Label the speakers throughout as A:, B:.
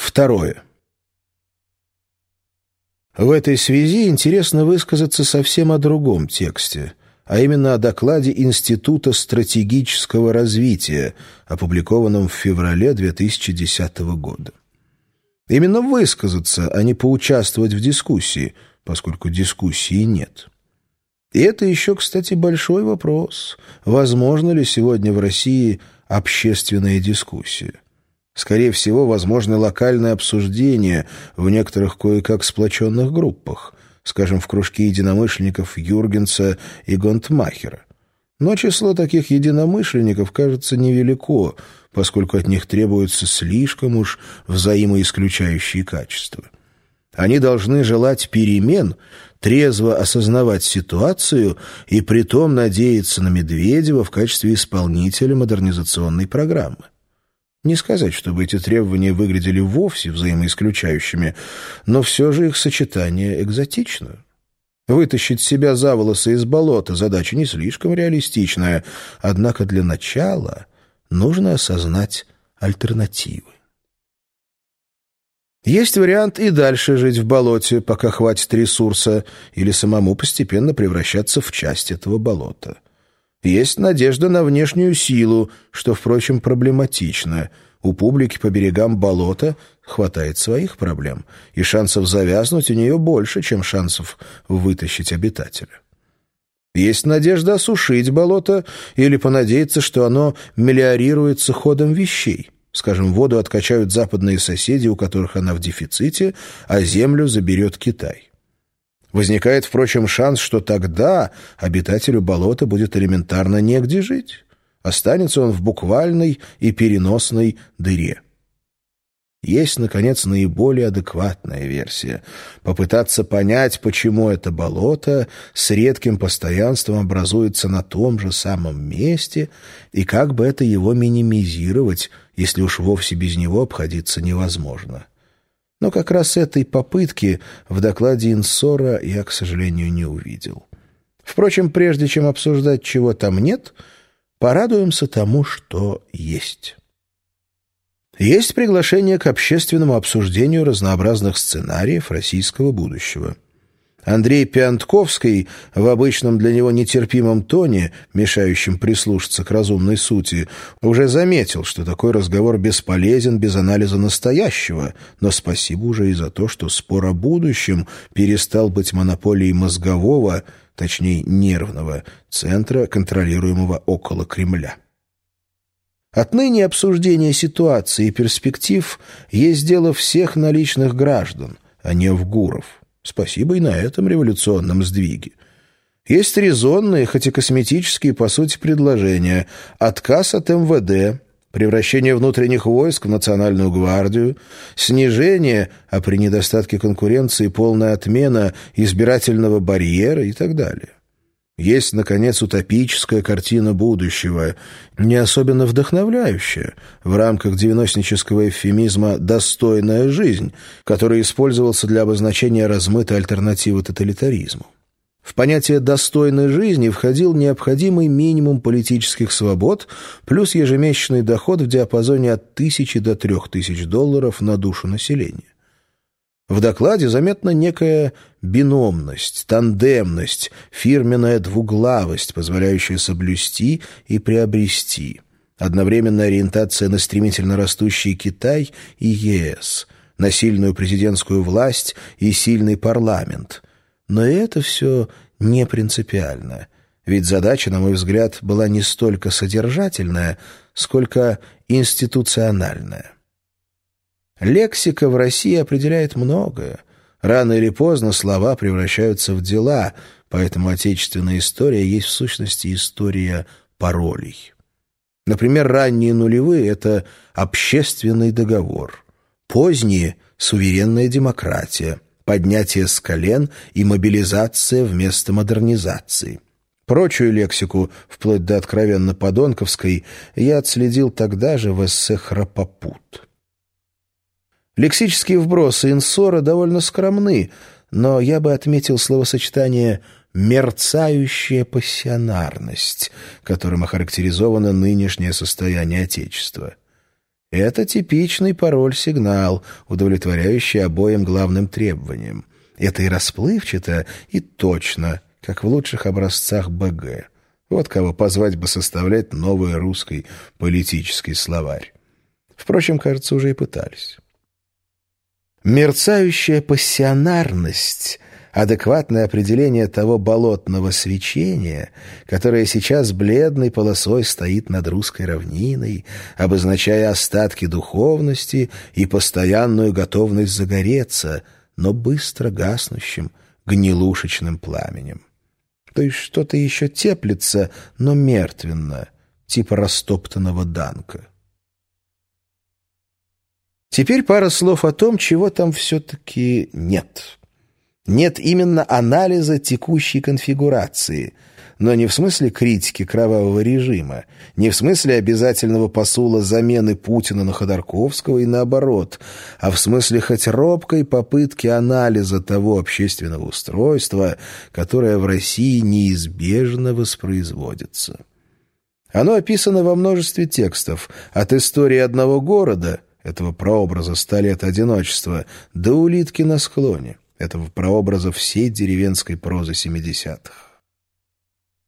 A: Второе. В этой связи интересно высказаться совсем о другом тексте, а именно о докладе Института стратегического развития, опубликованном в феврале 2010 года. Именно высказаться, а не поучаствовать в дискуссии, поскольку дискуссии нет. И это еще, кстати, большой вопрос. Возможно ли сегодня в России общественная дискуссия? Скорее всего, возможны локальные обсуждения в некоторых кое-как сплоченных группах, скажем, в кружке единомышленников Юргенса и Гонтмахера. Но число таких единомышленников, кажется, невелико, поскольку от них требуются слишком уж взаимоисключающие качества. Они должны желать перемен, трезво осознавать ситуацию и притом надеяться на Медведева в качестве исполнителя модернизационной программы. Не сказать, чтобы эти требования выглядели вовсе взаимоисключающими, но все же их сочетание экзотично. Вытащить себя за волосы из болота задача не слишком реалистичная, однако для начала нужно осознать альтернативы. Есть вариант и дальше жить в болоте, пока хватит ресурса, или самому постепенно превращаться в часть этого болота. Есть надежда на внешнюю силу, что, впрочем, проблематично. У публики по берегам болота хватает своих проблем, и шансов завязнуть у нее больше, чем шансов вытащить обитателя. Есть надежда осушить болото или понадеяться, что оно мелиорируется ходом вещей. Скажем, воду откачают западные соседи, у которых она в дефиците, а землю заберет Китай. Возникает, впрочем, шанс, что тогда обитателю болота будет элементарно негде жить. Останется он в буквальной и переносной дыре. Есть, наконец, наиболее адекватная версия. Попытаться понять, почему это болото с редким постоянством образуется на том же самом месте и как бы это его минимизировать, если уж вовсе без него обходиться невозможно. Но как раз этой попытки в докладе Инсора я, к сожалению, не увидел. Впрочем, прежде чем обсуждать, чего там нет, порадуемся тому, что есть. Есть приглашение к общественному обсуждению разнообразных сценариев российского будущего. Андрей Пиантковский в обычном для него нетерпимом тоне, мешающем прислушаться к разумной сути, уже заметил, что такой разговор бесполезен без анализа настоящего, но спасибо уже и за то, что спор о будущем перестал быть монополией мозгового, точнее нервного, центра, контролируемого около Кремля. Отныне обсуждение ситуации и перспектив есть дело всех наличных граждан, а не вгуров. Спасибо и на этом революционном сдвиге. Есть резонные, хоть и косметические, по сути, предложения. Отказ от МВД, превращение внутренних войск в национальную гвардию, снижение, а при недостатке конкуренции полная отмена избирательного барьера и так далее. Есть, наконец, утопическая картина будущего, не особенно вдохновляющая, в рамках девяностнического эвфемизма «достойная жизнь», который использовался для обозначения размытой альтернативы тоталитаризму. В понятие «достойной жизни» входил необходимый минимум политических свобод плюс ежемесячный доход в диапазоне от тысячи до трех тысяч долларов на душу населения. В докладе заметна некая биномность, тандемность, фирменная двуглавость, позволяющая соблюсти и приобрести. Одновременная ориентация на стремительно растущий Китай и ЕС, на сильную президентскую власть и сильный парламент. Но это все не принципиально. Ведь задача, на мой взгляд, была не столько содержательная, сколько институциональная. Лексика в России определяет многое. Рано или поздно слова превращаются в дела, поэтому отечественная история есть в сущности история паролей. Например, ранние нулевые — это общественный договор, поздние — суверенная демократия, поднятие с колен и мобилизация вместо модернизации. Прочую лексику, вплоть до откровенно подонковской, я отследил тогда же в эссе «Храпопут». Лексические вбросы инсора довольно скромны, но я бы отметил словосочетание «мерцающая пассионарность», которым охарактеризовано нынешнее состояние Отечества. Это типичный пароль-сигнал, удовлетворяющий обоим главным требованиям. Это и расплывчато, и точно, как в лучших образцах БГ. Вот кого позвать бы составлять новый русский политический словарь. Впрочем, кажется, уже и пытались. Мерцающая пассионарность — адекватное определение того болотного свечения, которое сейчас бледной полосой стоит над русской равниной, обозначая остатки духовности и постоянную готовность загореться, но быстро гаснущим гнилушечным пламенем. То есть что-то еще теплится, но мертвенно, типа растоптанного данка. Теперь пара слов о том, чего там все-таки нет. Нет именно анализа текущей конфигурации, но не в смысле критики кровавого режима, не в смысле обязательного посула замены Путина на Ходорковского и наоборот, а в смысле хоть робкой попытки анализа того общественного устройства, которое в России неизбежно воспроизводится. Оно описано во множестве текстов, от истории одного города – этого прообраза ста лет одиночества, до улитки на склоне, этого прообраза всей деревенской прозы семидесятых.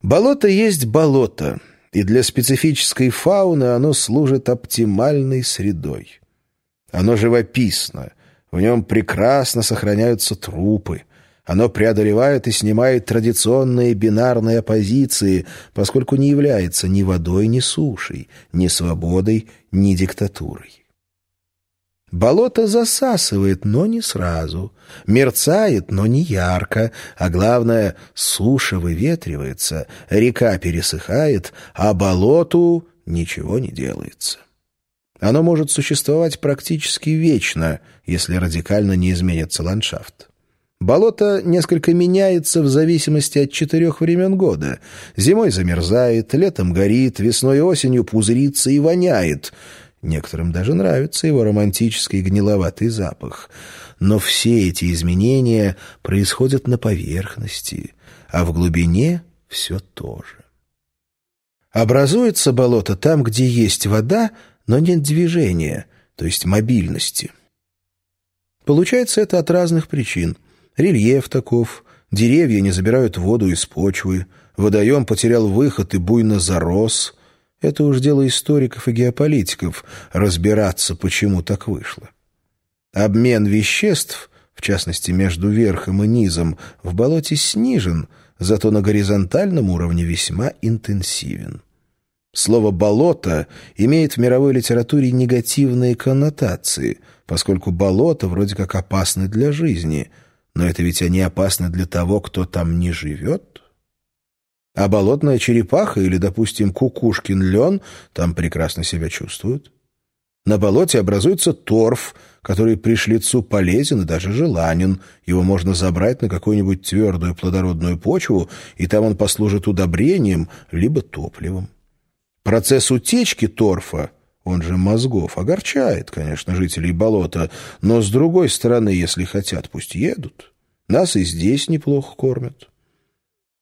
A: Болото есть болото, и для специфической фауны оно служит оптимальной средой. Оно живописно, в нем прекрасно сохраняются трупы, оно преодолевает и снимает традиционные бинарные оппозиции, поскольку не является ни водой, ни сушей, ни свободой, ни диктатурой. Болото засасывает, но не сразу. Мерцает, но не ярко. А главное, суша выветривается, река пересыхает, а болоту ничего не делается. Оно может существовать практически вечно, если радикально не изменится ландшафт. Болото несколько меняется в зависимости от четырех времен года. Зимой замерзает, летом горит, весной и осенью пузырится и воняет — Некоторым даже нравится его романтический гниловатый запах. Но все эти изменения происходят на поверхности, а в глубине все то же. Образуется болото там, где есть вода, но нет движения, то есть мобильности. Получается это от разных причин. Рельеф таков, деревья не забирают воду из почвы, водоем потерял выход и буйно зарос – это уж дело историков и геополитиков разбираться, почему так вышло. Обмен веществ, в частности между верхом и низом, в болоте снижен, зато на горизонтальном уровне весьма интенсивен. Слово «болото» имеет в мировой литературе негативные коннотации, поскольку болото вроде как опасны для жизни, но это ведь они опасны для того, кто там не живет. А болотная черепаха или, допустим, кукушкин лен там прекрасно себя чувствуют. На болоте образуется торф, который пришлицу полезен и даже желанен. Его можно забрать на какую-нибудь твердую плодородную почву, и там он послужит удобрением либо топливом. Процесс утечки торфа, он же мозгов, огорчает, конечно, жителей болота, но, с другой стороны, если хотят, пусть едут. Нас и здесь неплохо кормят.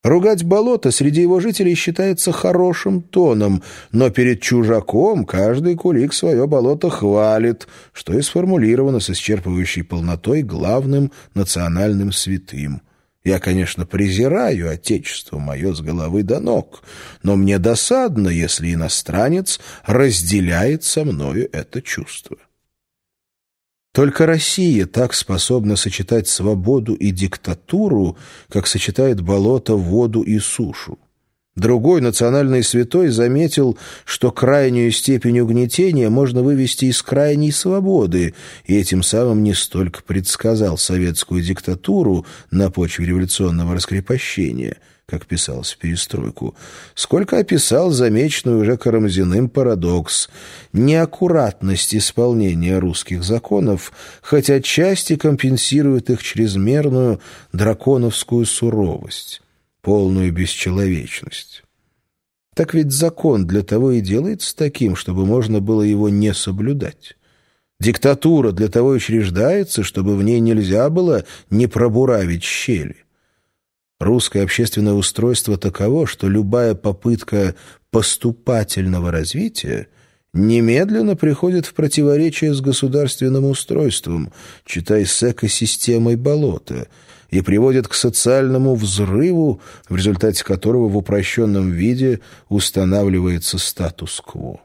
A: Ругать болото среди его жителей считается хорошим тоном, но перед чужаком каждый кулик свое болото хвалит, что и сформулировано с исчерпывающей полнотой главным национальным святым. Я, конечно, презираю отечество мое с головы до ног, но мне досадно, если иностранец разделяет со мною это чувство. Только Россия так способна сочетать свободу и диктатуру, как сочетает болото, воду и сушу. Другой национальный святой заметил, что крайнюю степень угнетения можно вывести из крайней свободы, и этим самым не столько предсказал советскую диктатуру на почве революционного раскрепощения – как писалось в перестройку, сколько описал замеченный уже Карамзиным парадокс – неаккуратность исполнения русских законов, хоть отчасти компенсирует их чрезмерную драконовскую суровость, полную бесчеловечность. Так ведь закон для того и делается таким, чтобы можно было его не соблюдать. Диктатура для того и учреждается, чтобы в ней нельзя было не пробуравить щели. Русское общественное устройство таково, что любая попытка поступательного развития немедленно приходит в противоречие с государственным устройством, читай с экосистемой болота, и приводит к социальному взрыву, в результате которого в упрощенном виде устанавливается статус-кво.